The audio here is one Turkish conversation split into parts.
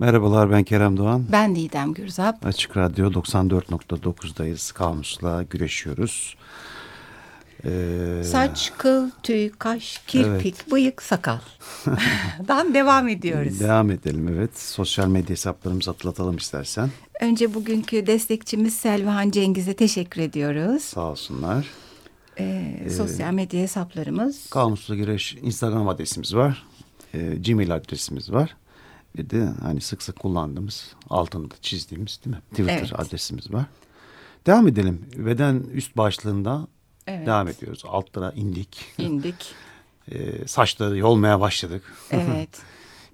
Merhabalar ben Kerem Doğan. Ben Didem Gürzap. Açık Radyo 94.9'dayız. Kamusla güreşiyoruz. Ee... Saç, kıl, tüy, kaş, kirpik, evet. bıyık, sakal. Dan devam ediyoruz. Devam edelim evet. Sosyal medya hesaplarımızı hatırlatalım istersen. Önce bugünkü destekçimiz Selvihan Cengiz'e teşekkür ediyoruz. Sağ olsunlar. Ee, ee, sosyal medya hesaplarımız. Kamusla Güreş Instagram adresimiz var. Ee, Gmail adresimiz var. Bir de hani sık sık kullandığımız altında çizdiğimiz değil mi? Twitter evet. adresimiz var. Devam edelim. Beden üst başlığında evet. devam ediyoruz. Altlara indik. İndik. ee, saçları yolmaya başladık. Evet.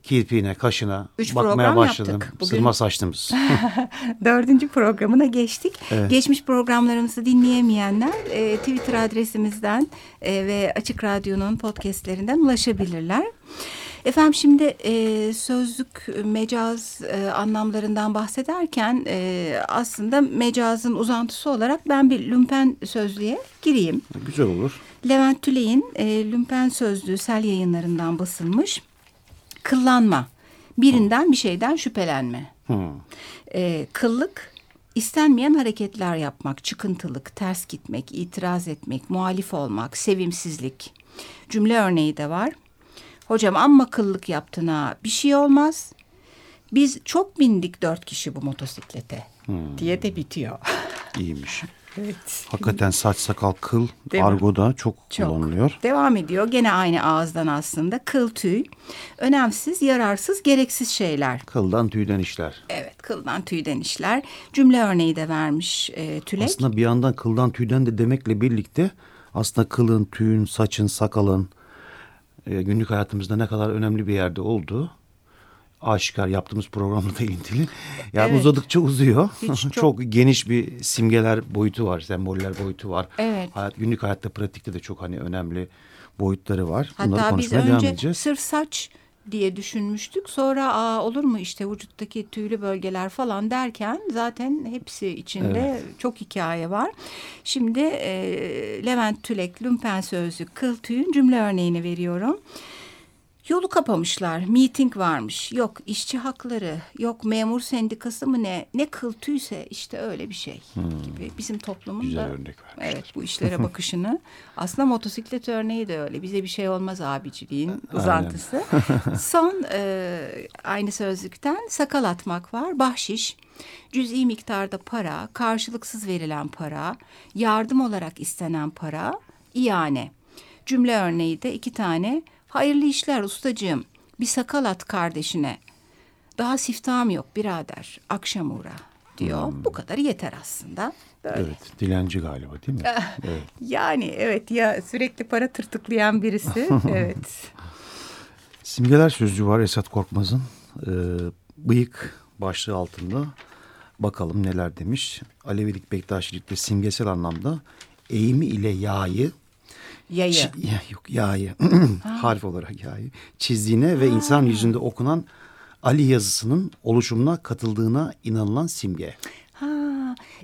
Kirpiğine, kaşına Üç bakmaya başladım. Yaptık. Bugün... Sırma saçtığımız. Dördüncü programına geçtik. Evet. Geçmiş programlarımızı dinleyemeyenler e, Twitter adresimizden e, ve Açık Radyo'nun podcastlerinden ulaşabilirler. Efendim şimdi e, sözlük mecaz e, anlamlarından bahsederken e, aslında mecazın uzantısı olarak ben bir lümpen sözlüğe gireyim. Güzel olur. Levent Tüley'in e, lümpen sözlüğü sel yayınlarından basılmış. Kıllanma, birinden bir şeyden şüphelenme. Hmm. E, kıllık, istenmeyen hareketler yapmak, çıkıntılık, ters gitmek, itiraz etmek, muhalif olmak, sevimsizlik. Cümle örneği de var. Hocam amma kıllık yaptın ha bir şey olmaz. Biz çok bindik dört kişi bu motosiklete hmm. diye de bitiyor. İyiymiş. Evet. Hakikaten saç sakal kıl Değil argoda çok, çok kullanılıyor. Devam ediyor gene aynı ağızdan aslında kıl tüy. Önemsiz, yararsız, gereksiz şeyler. Kıldan tüyden işler. Evet kıldan tüyden işler. Cümle örneği de vermiş e, Tülek. Aslında bir yandan kıldan tüyden de demekle birlikte aslında kılın, tüyün, saçın, sakalın e, günlük hayatımızda ne kadar önemli bir yerde olduğu aşikar yaptığımız programla da ilintili. Yani evet. uzadıkça uzuyor. çok... çok geniş bir simgeler boyutu var, semboller boyutu var. Evet. Hayat, günlük hayatta pratikte de çok hani önemli boyutları var. Bunları Hatta biz önce sırf saç diye düşünmüştük. Sonra aa, olur mu işte vücuttaki tüylü bölgeler falan derken zaten hepsi içinde evet. çok hikaye var. Şimdi e, Levent Tülek Lümpen Sözlük Kıl Tüy'ün cümle örneğini veriyorum. Yolu kapamışlar, meeting varmış. Yok işçi hakları, yok memur sendikası mı ne? Ne kıl tüyse işte öyle bir şey hmm. gibi. Bizim toplumun Güzel da örnek evet bu işlere bakışını. aslında motosiklet örneği de öyle. Bize bir şey olmaz abiciliğin uzantısı. Son e, aynı sözlükten sakal atmak var. Bahşiş, cüz'i miktarda para, karşılıksız verilen para, yardım olarak istenen para, iane. Cümle örneği de iki tane Hayırlı işler ustacığım. Bir sakal at kardeşine. Daha siftahım yok birader. Akşam uğra diyor. Hmm. Bu kadar yeter aslında. Böyle. Evet, dilenci galiba değil mi? evet. Yani evet ya sürekli para tırtıklayan birisi. evet. Simgeler sözcüğü var Esat Korkmaz'ın. Ee, bıyık başlığı altında. Bakalım neler demiş. Alevilik, Bektaşilikte simgesel anlamda eğimi ile yağı Yayı. Ç ya, yok yayı. Harf olarak yayı. Çizdiğine ha. ve insan yüzünde okunan Ali yazısının oluşumuna katıldığına inanılan simge. Ha,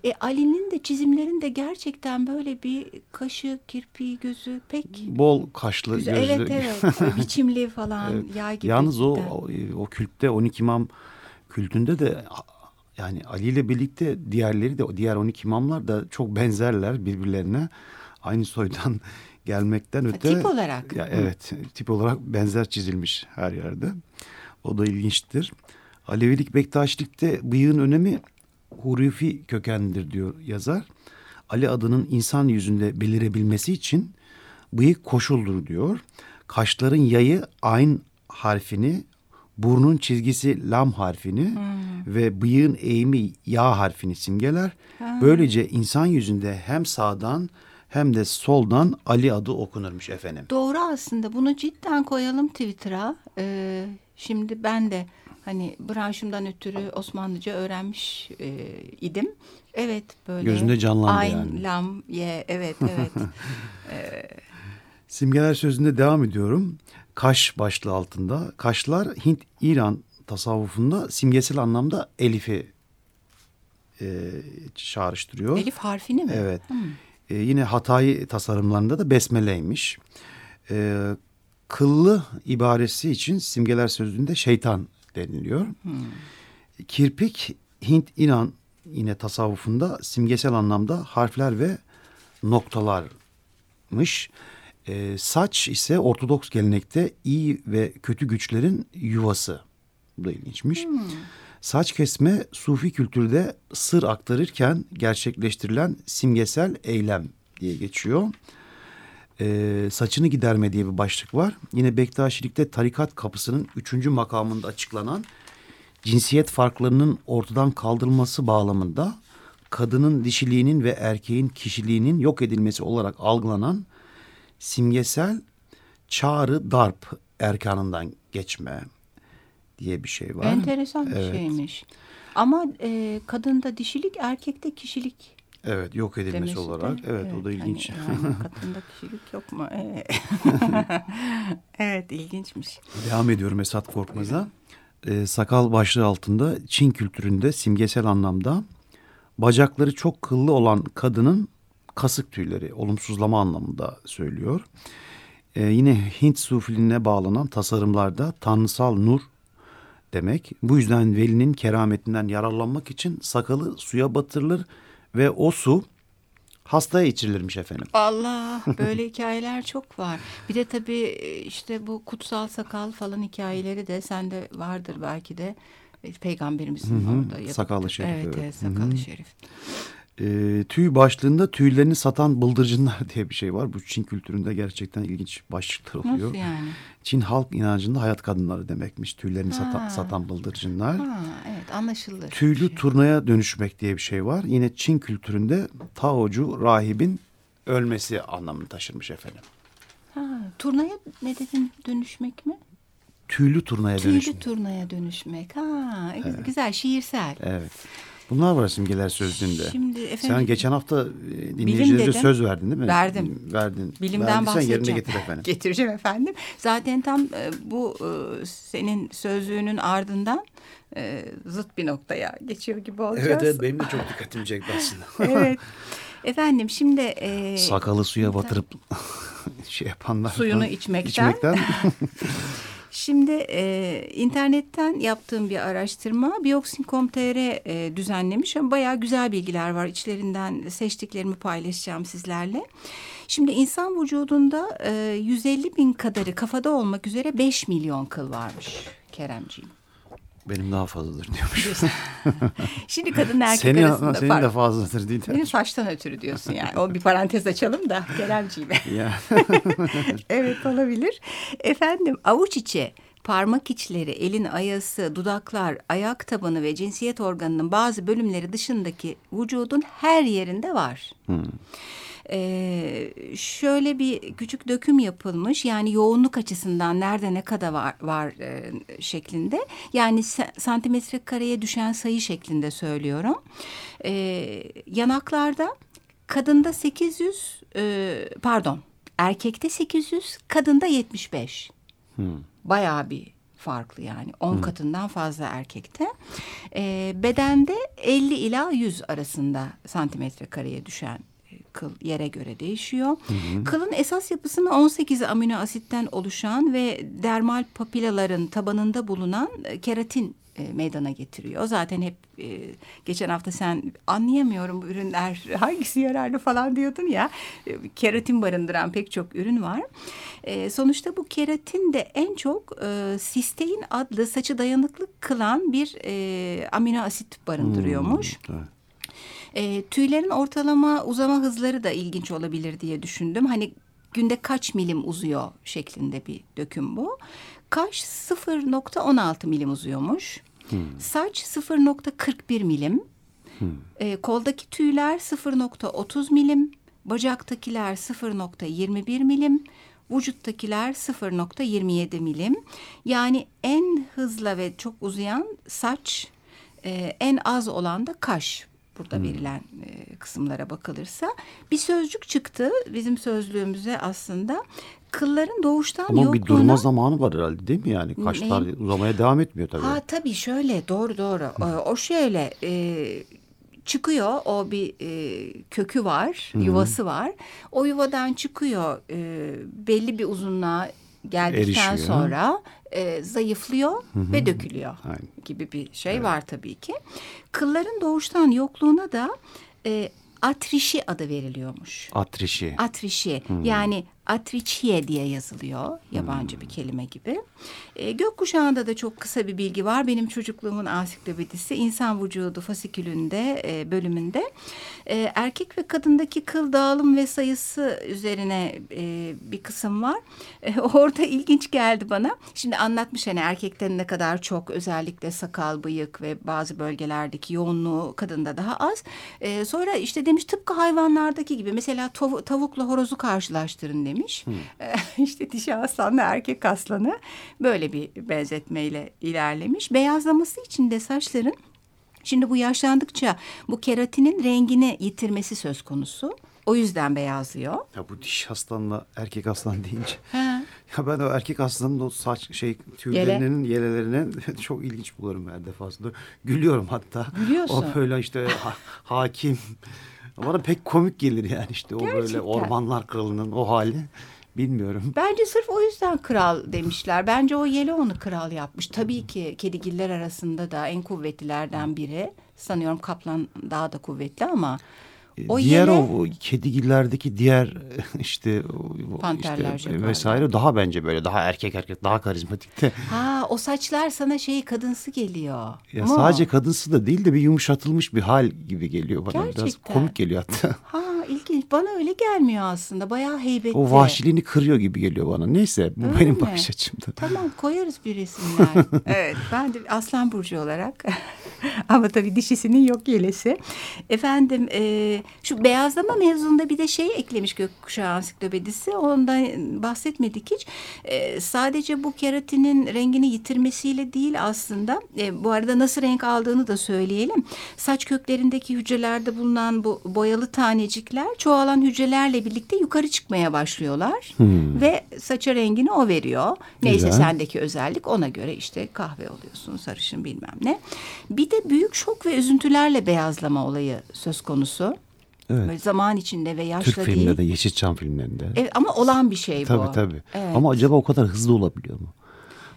e, Ali'nin de çizimlerinde gerçekten böyle bir kaşı, kirpiği, gözü pek... Bol kaşlı, Güzel, gözlü. Evet evet, biçimli falan, evet. yay gibi. Yalnız o, o, o kültte 12 imam kültünde de yani Ali ile birlikte diğerleri de diğer 12 imamlar da çok benzerler birbirlerine. Aynı soydan gelmekten öte... Tip olarak. Ya, evet tip olarak benzer çizilmiş her yerde. O da ilginçtir. Alevilik Bektaşilikte bıyığın önemi hurufi kökenlidir diyor yazar. Ali adının insan yüzünde belirebilmesi için bıyık koşuldur diyor. Kaşların yayı ayn harfini, burnun çizgisi lam harfini hmm. ve bıyığın eğimi ya harfini simgeler. Hmm. Böylece insan yüzünde hem sağdan hem de soldan Ali adı okunurmuş efendim. Doğru aslında bunu cidden koyalım Twitter'a. Ee, şimdi ben de hani branşımdan ötürü Osmanlıca öğrenmiş e, idim. Evet böyle. Gözünde canlandı Ayn, yani. lam, ye evet evet. ee, Simgeler sözünde devam ediyorum. Kaş başlığı altında. Kaşlar Hint-İran tasavvufunda simgesel anlamda Elif'i e, çağrıştırıyor. Elif harfini mi? Evet. Hmm. E, yine Hatay tasarımlarında da besmeleymiş. E, kıllı ibaresi için simgeler sözlüğünde şeytan deniliyor. Hmm. Kirpik Hint İnan yine tasavvufunda simgesel anlamda harfler ve noktalarmış. E, saç ise Ortodoks gelenekte iyi ve kötü güçlerin yuvası. Bu da ilginçmiş. Hmm. Saç kesme Sufi kültürde sır aktarırken gerçekleştirilen simgesel eylem diye geçiyor. Ee, saçını giderme diye bir başlık var. Yine Bektaşilikte tarikat kapısının üçüncü makamında açıklanan cinsiyet farklarının ortadan kaldırılması bağlamında kadının dişiliğinin ve erkeğin kişiliğinin yok edilmesi olarak algılanan simgesel çağrı darp erkanından geçme diye bir şey var. Enteresan bir evet. şeymiş. Ama e, kadında dişilik erkekte kişilik Evet yok edilmesi olarak. De, evet, evet o da ilginç. Hani, yani kadında kişilik yok mu? evet ilginçmiş. Devam ediyorum Esat Korkmaz'a. Ee, sakal başlığı altında Çin kültüründe simgesel anlamda bacakları çok kıllı olan kadının kasık tüyleri olumsuzlama anlamında söylüyor. Ee, yine Hint sufiliğine bağlanan tasarımlarda tanrısal nur demek. Bu yüzden velinin kerametinden yararlanmak için sakalı suya batırılır ve o su hastaya içirilirmiş efendim. Allah böyle hikayeler çok var. Bir de tabii e, işte bu kutsal sakal falan hikayeleri de sende vardır belki de. E, peygamberimizin Hı-hı. orada. Sakallı şerif. Evet, evet sakallı Hı-hı. şerif e, tüy başlığında tüylerini satan bıldırcınlar diye bir şey var. Bu Çin kültüründe gerçekten ilginç başlıklar oluyor. Nasıl yani? Çin halk inancında hayat kadınları demekmiş. Tüylerini satan, satan bıldırcınlar. Ha, evet anlaşılır. Tüylü şey. turnaya dönüşmek diye bir şey var. Yine Çin kültüründe Taocu rahibin ölmesi anlamını taşırmış efendim. Ha, turnaya ne dedin dönüşmek mi? Tüylü turnaya Tüylü dönüşmek. Tüylü turnaya dönüşmek. Ha, evet. güzel şiirsel. Evet. Bunlar var simgeler sözlüğünde. Şimdi efendim, Sen geçen hafta e, dinleyicilerimize söz verdin değil mi? Verdim. Verdin. Bilimden Verdiysen bahsedeceğim. yerine getir efendim. Getireceğim efendim. Zaten tam e, bu e, senin sözlüğünün ardından zıt bir noktaya geçiyor gibi olacağız. Evet evet benim de çok dikkatimi çekti aslında. evet. Efendim şimdi... E, Sakalı suya batırıp şey yapanlar. Suyunu içmekten. içmekten. Şimdi e, internetten yaptığım bir araştırma Bioxin.com.tr e, düzenlemiş ama bayağı güzel bilgiler var. İçlerinden seçtiklerimi paylaşacağım sizlerle. Şimdi insan vücudunda e, 150 bin kadarı kafada olmak üzere 5 milyon kıl varmış Keremciğim. Benim daha fazladır diyormuş. Şimdi kadın erkek senin, arasında Senin fark. de fazladır değil Benim saçtan ötürü diyorsun yani. O bir parantez açalım da Keremciğim. evet olabilir. Efendim avuç içi parmak içleri, elin ayası, dudaklar, ayak tabanı ve cinsiyet organının bazı bölümleri dışındaki vücudun her yerinde var. Hmm. Ee, şöyle bir küçük döküm yapılmış yani yoğunluk açısından nerede ne kadar var, var e, şeklinde yani santimetre kareye düşen sayı şeklinde söylüyorum. Ee, yanaklarda kadında 800 e, pardon erkekte 800 kadında 75. Hmm. Bayağı bir farklı yani 10 hmm. katından fazla erkekte. E, bedende 50 ila 100 arasında santimetre kareye düşen kıl yere göre değişiyor. Hı hı. Kılın esas yapısını 18 amino asitten oluşan ve dermal papilaların tabanında bulunan e, keratin e, meydana getiriyor. Zaten hep e, geçen hafta sen anlayamıyorum bu ürünler hangisi yararlı falan diyordun ya. E, keratin barındıran pek çok ürün var. E, sonuçta bu keratin de en çok e, sistein adlı saçı dayanıklı kılan bir e, amino asit barındırıyormuş. Hmm, evet. E, tüylerin ortalama uzama hızları da ilginç olabilir diye düşündüm. Hani günde kaç milim uzuyor şeklinde bir döküm bu. Kaş 0.16 milim uzuyormuş. Hmm. Saç 0.41 milim. Hmm. E, koldaki tüyler 0.30 milim. Bacaktakiler 0.21 milim. Vücuttakiler 0.27 milim. Yani en hızlı ve çok uzayan saç, e, en az olan da kaş burada hmm. verilen e, kısımlara bakılırsa bir sözcük çıktı bizim sözlüğümüze aslında kılların doğuştan Ama yokluğuna... bir durma zamanı var herhalde değil mi yani? Kaşlar ne? uzamaya devam etmiyor tabii. Ha tabii şöyle doğru doğru. o şöyle e, çıkıyor o bir e, kökü var, Hı -hı. yuvası var. O yuvadan çıkıyor e, belli bir uzunluğa geldikten Erişiyor. sonra e, zayıflıyor ve dökülüyor Aynen. gibi bir şey var tabii ki. Kılların doğuştan yokluğuna da e, atrişi adı veriliyormuş. Atrişi. Atrişi yani atriçiye diye yazılıyor yabancı bir kelime gibi. E, gökkuşağında da çok kısa bir bilgi var. Benim çocukluğumun ansiklopedisi insan vücudu fasikülünde e, bölümünde e, erkek ve kadındaki kıl dağılım ve sayısı üzerine e, bir kısım var. E, orada ilginç geldi bana. Şimdi anlatmış hani erkekten ne kadar çok özellikle sakal, bıyık ve bazı bölgelerdeki yoğunluğu kadında daha az. E, sonra işte demiş tıpkı hayvanlardaki gibi mesela tavu- tavukla horozu karşılaştırın demiş. E, işte dişi aslanla erkek aslanı böyle bir benzetmeyle ilerlemiş. Beyazlaması için de saçların Şimdi bu yaşlandıkça bu keratinin rengini yitirmesi söz konusu. O yüzden beyazlıyor. Ya bu diş aslanla erkek aslan deyince. Ya ben o erkek aslanın o saç şey tüylerinin yelelerine çok ilginç buluyorum her defasında. Gülüyorum hatta. Gülüyorsun. O böyle işte ha- hakim. Bana pek komik gelir yani işte o böyle Gerçekten. ormanlar kralının o hali. Bilmiyorum. Bence sırf o yüzden kral demişler. Bence o yele onu kral yapmış. Tabii ki kedigiller arasında da en kuvvetlilerden biri. Sanıyorum kaplan daha da kuvvetli ama o diğer yele o kedigillerdeki diğer işte, Panterler, işte jaguarlar. vesaire daha bence böyle daha erkek erkek daha karizmatikte. ha o saçlar sana şey kadınsı geliyor. Ya Mu? sadece kadınsı da değil de bir yumuşatılmış bir hal gibi geliyor bana. Biraz Gerçekten. komik geliyor hatta. Ha. Bana öyle gelmiyor aslında. Bayağı heybetli. O vahşiliğini kırıyor gibi geliyor bana. Neyse bu Öyle benim mi? bakış açımda. Tamam koyarız bir resimler. evet ben de Aslan Burcu olarak ama tabii dişisinin yok yelesi. Efendim e, şu beyazlama mevzunda bir de şey eklemiş Gökkuşağı Ansiklopedisi. Ondan bahsetmedik hiç. E, sadece bu keratinin rengini yitirmesiyle değil aslında. E, bu arada nasıl renk aldığını da söyleyelim. Saç köklerindeki hücrelerde bulunan bu boyalı tanecikler çoğalan hücrelerle birlikte yukarı çıkmaya başlıyorlar. Ve saça rengini o veriyor. Neyse Güzel. sendeki özellik ona göre işte kahve oluyorsun, sarışın bilmem ne. Bir de büyük şok ve üzüntülerle beyazlama olayı söz konusu. Evet. Böyle zaman içinde ve yaşla Türk değil. filminde de Yeşilçam filmlerinde. Evet, ama olan bir şey bu. tabii tabii. Evet. Ama acaba o kadar hızlı olabiliyor mu?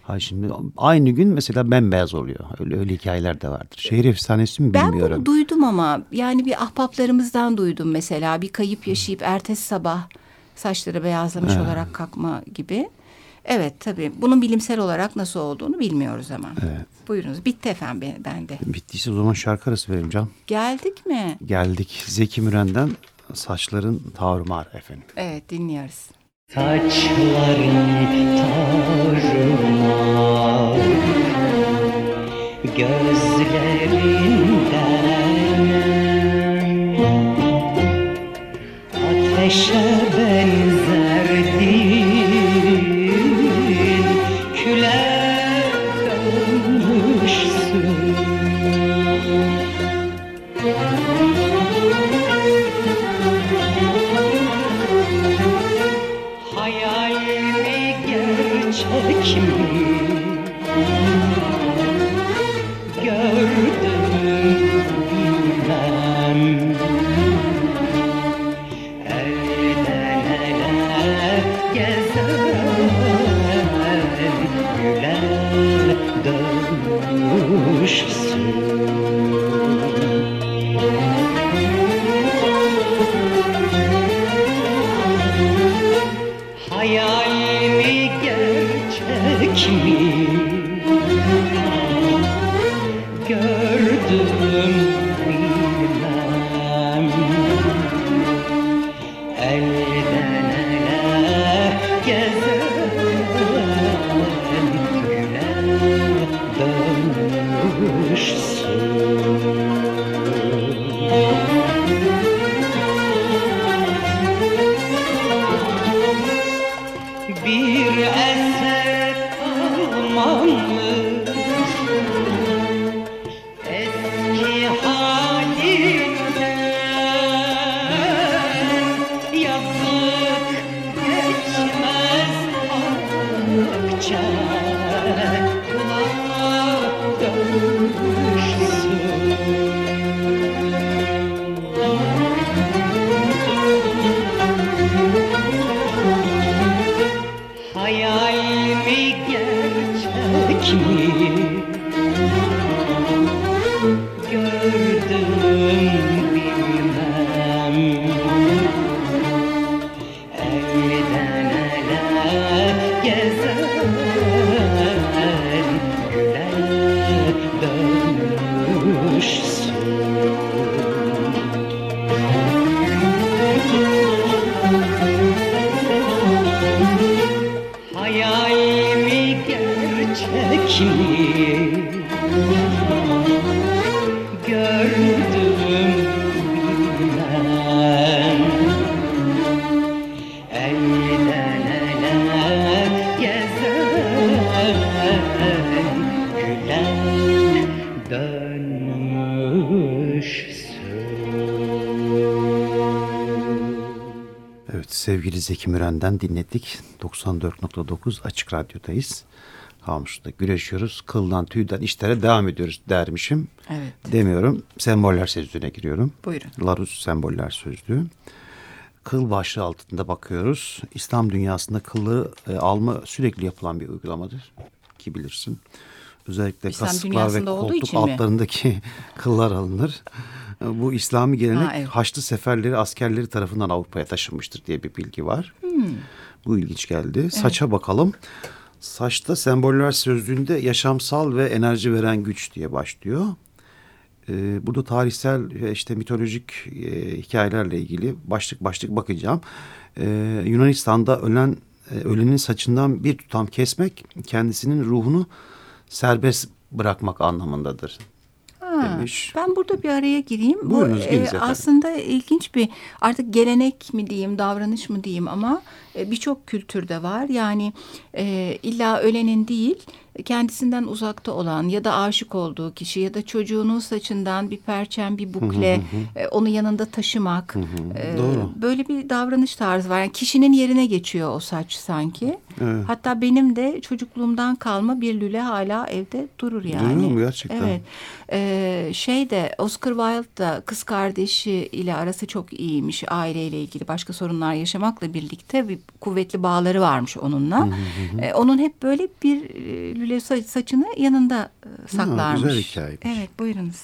Ha şimdi aynı gün mesela bembeyaz oluyor. Öyle öyle hikayeler de vardır. Şehir efsanesi mi Ben bilmiyorum. bunu duydum ama yani bir ahbaplarımızdan duydum mesela bir kayıp yaşayıp ertesi sabah saçları beyazlamış olarak kalkma gibi. Evet tabii bunun bilimsel olarak nasıl olduğunu bilmiyoruz ama. Evet. Buyurunuz bitti efendim be- bende. Bittiyse o zaman şarkı arası verelim Can. Geldik mi? Geldik Zeki Müren'den Saçların Tarumar efendim. Evet dinliyoruz. Saçların tarumar Gözlerinden Ateşe benzerdin Evet sevgili Zeki Müren'den dinledik. 94.9 Açık Radyo'dayız. Kamus'ta güreşiyoruz. Kıldan tüyden işlere devam ediyoruz dermişim. Evet. Demiyorum. Semboller sözlüğüne giriyorum. Buyurun. Larus semboller sözlüğü. Kıl başlığı altında bakıyoruz. İslam dünyasında kılları e, alma sürekli yapılan bir uygulamadır. Ki bilirsin. Özellikle İslam kasıklar ve koltuk için mi? altlarındaki kıllar alınır. E, Bu İslami gelenek Ha, evet. Haçlı seferleri askerleri tarafından Avrupa'ya taşınmıştır diye bir bilgi var. Hmm. Bu ilginç geldi. Saça bakalım. Saçta semboller sözlüğünde yaşamsal ve enerji veren güç diye başlıyor. Ee, burada tarihsel ve işte mitolojik e, hikayelerle ilgili başlık başlık bakacağım. Ee, Yunanistan'da ölen e, ölenin saçından bir tutam kesmek kendisinin ruhunu serbest bırakmak anlamındadır Ha, demiş. Ben burada bir araya gireyim. Bu Buyurunuz, e, giriniz efendim. aslında ilginç bir artık gelenek mi diyeyim, davranış mı diyeyim ama e, birçok kültürde var. Yani e, illa ölenin değil, kendisinden uzakta olan ya da aşık olduğu kişi ya da çocuğunun saçından bir perçem, bir bukle, e, onu yanında taşımak. e, Doğru. Böyle bir davranış tarzı var. Yani kişinin yerine geçiyor o saç sanki. Evet. Hatta benim de çocukluğumdan kalma bir lüle hala evde durur yani. Duruyor mu gerçekten? Evet. Ee, şey de Oscar Wilde da kız kardeşi ile arası çok iyiymiş aileyle ilgili başka sorunlar yaşamakla birlikte bir kuvvetli bağları varmış onunla. Ee, onun hep böyle bir e, lüle sa- saçını yanında e, saklarmış. güzel hikayeymiş. Evet buyurunuz.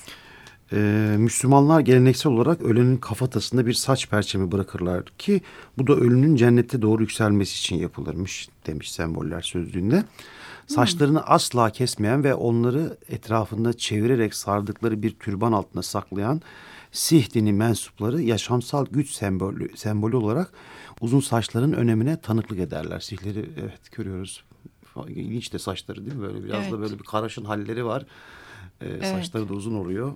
Ee, Müslümanlar geleneksel olarak ölenin kafatasında bir saç perçemi bırakırlar ki bu da ölünün cennette doğru yükselmesi için yapılırmış demiş semboller sözlüğünde. Saçlarını asla kesmeyen ve onları etrafında çevirerek sardıkları bir türban altında saklayan Sih dini mensupları yaşamsal güç sembolü, sembolü olarak uzun saçların önemine tanıklık ederler. Sihleri evet görüyoruz. İlginç de saçları değil mi? Böyle biraz Evet. da böyle bir karaşın halleri var. Ee, Saçları da uzun oluyor.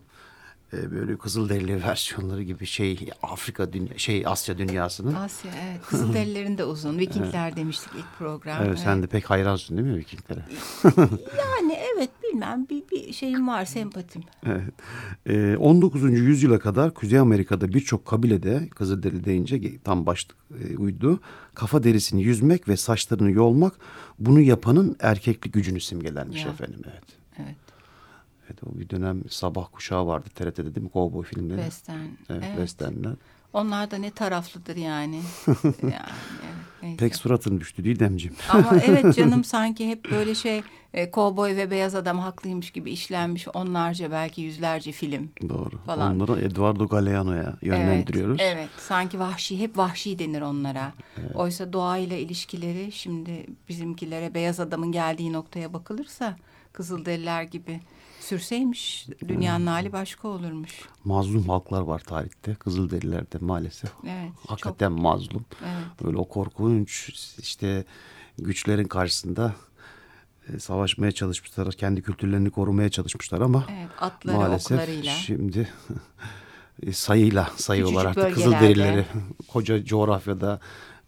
Ee, böyle kızılderili versiyonları gibi şey Afrika dünya şey Asya dünyasının. Asya evet. Kızılderililerin de uzun. Vikingler demiştik ilk program. Evet, sen de pek hayransın değil mi Vikinglere? Yani evet bilmem bir, bir şeyim var sempatim. Evet. Ee, 19. yüzyıla kadar Kuzey Amerika'da birçok kabilede Kızılderili deyince tam başlık e, uydu. Kafa derisini yüzmek ve saçlarını yolmak bunu yapanın erkeklik gücünü simgelermiş Ya. efendim. Evet. Evet. Evet o bir dönem sabah kuşağı vardı TRT'de değil mi? Kovboy filmleri. Western. Evet, evet. westernler. Onlar da ne taraflıdır yani. yani evet, neyse. Pek suratın düştü Didemciğim. Ama evet canım sanki hep böyle şey e, kovboy ve beyaz adam haklıymış gibi işlenmiş onlarca belki yüzlerce film. Doğru. Falan. Onları Eduardo Galeano'ya yönlendiriyoruz. Evet, evet. Sanki vahşi, hep vahşi denir onlara. Oysa doğayla ilişkileri şimdi bizimkilere beyaz adamın geldiği noktaya bakılırsa Kızılderililer gibi sürseymiş dünyanın hali başka olurmuş. Mazlum halklar var tarihte. Kızılderililerde maalesef. Evet, Hakikaten mazlum. Evet. Böyle o korkunç işte güçlerin karşısında e, savaşmaya çalışmışlar. Kendi kültürlerini korumaya çalışmışlar ama Evet, atları, maalesef oklarıyla. şimdi e, sayıyla sayıyorlar Küçücük artık bölgelerde. Kızılderilileri. Koca coğrafyada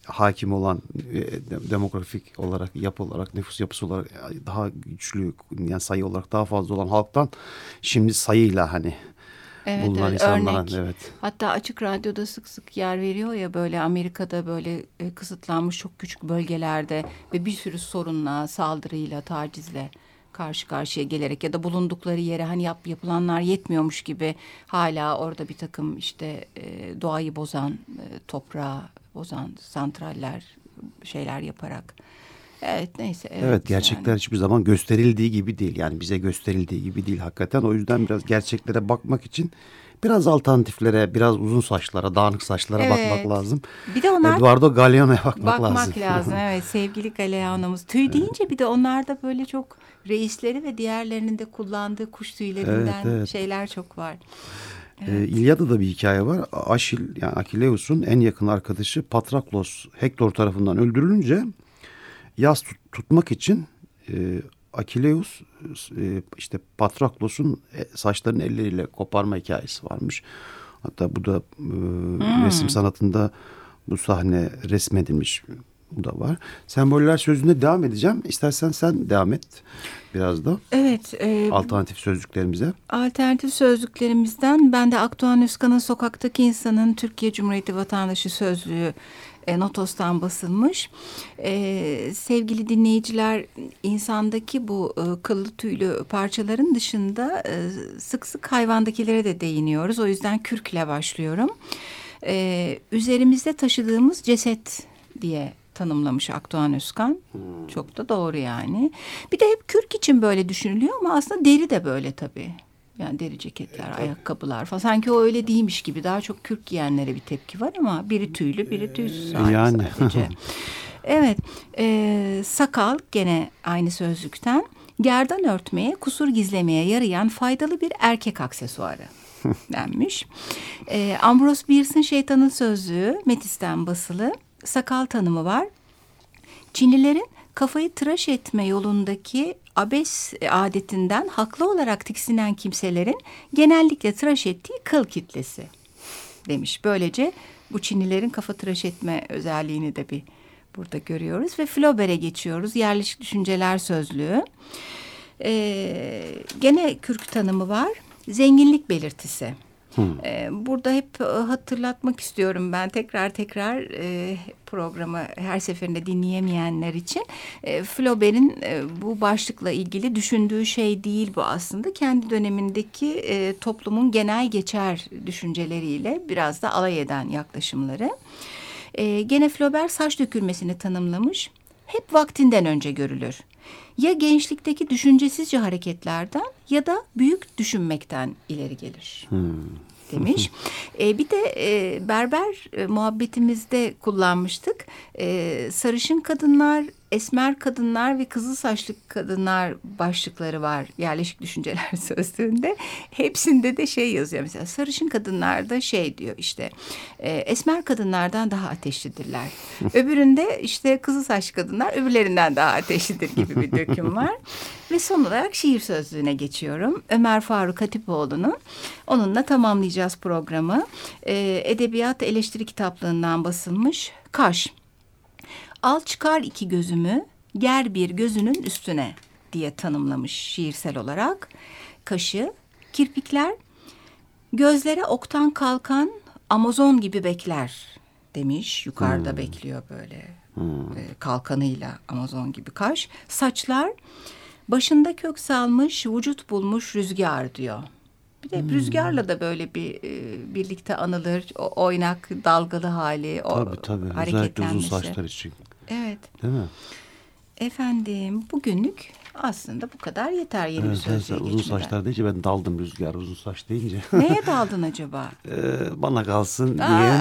hakim olan e, de- demografik olarak yapı olarak nüfus yapısı olarak e, daha güçlü yani sayı olarak daha fazla olan halktan şimdi sayıyla hani Evet, bulunan evet, insanlara örnek. evet. Hatta açık radyoda sık sık yer veriyor ya böyle Amerika'da böyle e, kısıtlanmış çok küçük bölgelerde ve bir sürü sorunla, saldırıyla, tacizle karşı karşıya gelerek ya da bulundukları yere hani yap, yapılanlar yetmiyormuş gibi hala orada bir takım işte e, doğayı bozan, e, toprağı bozan santraller şeyler yaparak. Evet neyse. Evet, Evet, gerçekler yani. hiçbir zaman gösterildiği gibi değil. Yani bize gösterildiği gibi değil hakikaten. O yüzden biraz gerçeklere bakmak için biraz alternatiflere, biraz uzun saçlara, dağınık saçlara Evet. bakmak lazım. Bir de onlar Eduardo Galeano'ya bakmak, Bakmak lazım. lazım. evet sevgili Galeano'muz. Tüy deyince bir de onlarda böyle çok reisleri ve diğerlerinin de kullandığı kuş tüylerinden Evet, evet. şeyler çok var. Ee, İlyada'da bir hikaye var. Aşil yani Akileus'un en yakın arkadaşı Patraklos Hektor tarafından öldürülünce yas tut- tutmak için e, Akileus e, işte Patraklos'un e, saçlarını elleriyle koparma hikayesi varmış. Hatta bu da e, Hmm. resim sanatında bu sahne resmedilmiş. Bu da var. Semboller sözünde devam edeceğim. İstersen sen devam et biraz da Evet, e, alternatif sözcüklerimize. alternatif sözlüklerimizden ben de Akdoğan Özkan'ın Sokaktaki İnsanın Türkiye Cumhuriyeti Vatandaşı Sözlüğü e, Notos'tan basılmış. E, sevgili dinleyiciler, insandaki bu e, kıllı tüylü parçaların dışında e, sık sık hayvandakilere de değiniyoruz. O yüzden kürkle başlıyorum. E, üzerimizde taşıdığımız ceset diye tanımlamış Akdoğan Özkan. Çok da doğru yani. Bir de hep kürk için böyle düşünülüyor ama aslında deri de böyle tabii. Yani deri ceketler, ayakkabılar falan. Sanki o öyle değilmiş gibi. Daha çok kürk giyenlere bir tepki var ama biri tüylü, biri tüysüz. hali yani. sadece. evet. e, sakal gene aynı sözlükten. Gerdan örtmeye, kusur gizlemeye yarayan faydalı bir erkek aksesuarı denmiş. E, Ambrose Bierce'ın Şeytanın Sözlüğü Metis'ten basılı. Sakal tanımı var. Çinlilerin kafayı tıraş etme yolundaki abes adetinden haklı olarak tiksinen kimselerin genellikle tıraş ettiği kıl kitlesi demiş. Böylece bu Çinlilerin kafa tıraş etme özelliğini de bir burada görüyoruz ve Flaubert'e geçiyoruz. Yerleşik Düşünceler Sözlüğü. Ee, gene kürk tanımı var. Zenginlik belirtisi. Ee, burada hep e, hatırlatmak istiyorum ben tekrar tekrar e, programı her seferinde dinleyemeyenler için. E, Flaubert'in e, bu başlıkla ilgili düşündüğü şey değil bu aslında. Kendi dönemindeki toplumun genel geçer düşünceleriyle biraz da alay eden yaklaşımları. Gene Flaubert saç dökülmesini tanımlamış. Hep vaktinden önce görülür. Ya gençlikteki düşüncesizce hareketlerden ya da büyük düşünmekten ileri gelir demiş. E, bir de e, berber e, muhabbetimizde kullanmıştık. E, sarışın kadınlar, esmer kadınlar ve kızıl saçlı kadınlar başlıkları var yerleşik düşünceler sözlüğünde. Hepsinde de şey yazıyor mesela sarışın kadınlarda şey diyor işte e, esmer kadınlardan daha ateşlidirler. Öbüründe işte kızıl saçlı kadınlar öbürlerinden daha ateşlidir gibi bir döküm var. Ve son olarak şiir sözlüğüne geçiyorum. Ömer Faruk Hatipoğlu'nun. Onunla tamamlayacağız programı. Ee, Edebiyat eleştiri kitaplığından basılmış. Kaş. Al çıkar iki gözümü, ger bir gözünün üstüne diye tanımlamış şiirsel olarak. Kaşı, kirpikler, gözlere oktan kalkan Amazon gibi bekler demiş. Yukarıda bekliyor böyle e, kalkanıyla Amazon gibi kaş. Saçlar, başında kök salmış, vücut bulmuş rüzgar diyor. Bir de rüzgarla da böyle bir e, birlikte anılır. O oynak, dalgalı hali, o Tabii tabii. Özellikle uzun hareketlenmesi. saçlar için. Evet. Değil mi? Efendim bugünlük aslında bu kadar yeter yeni bir Evet, sen- sözlüğe sen uzun saçlar deyince ben daldım rüzgar uzun saç deyince. Neye daldın acaba? Ee, bana kalsın diye.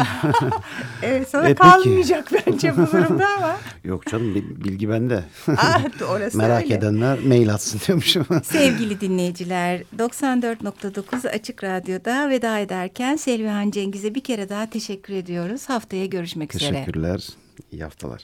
Evet sana E, peki. kalmayacak bence bu durumda ama. Yok canım bi- bilgi bende. Ah, orası Merak öyle. edenler mail atsın diyormuşum. Sevgili dinleyiciler 94.9 Açık Radyo'da veda ederken Selvihan Cengiz'e bir kere daha teşekkür ediyoruz. Haftaya görüşmek üzere. Teşekkürler. İyi haftalar.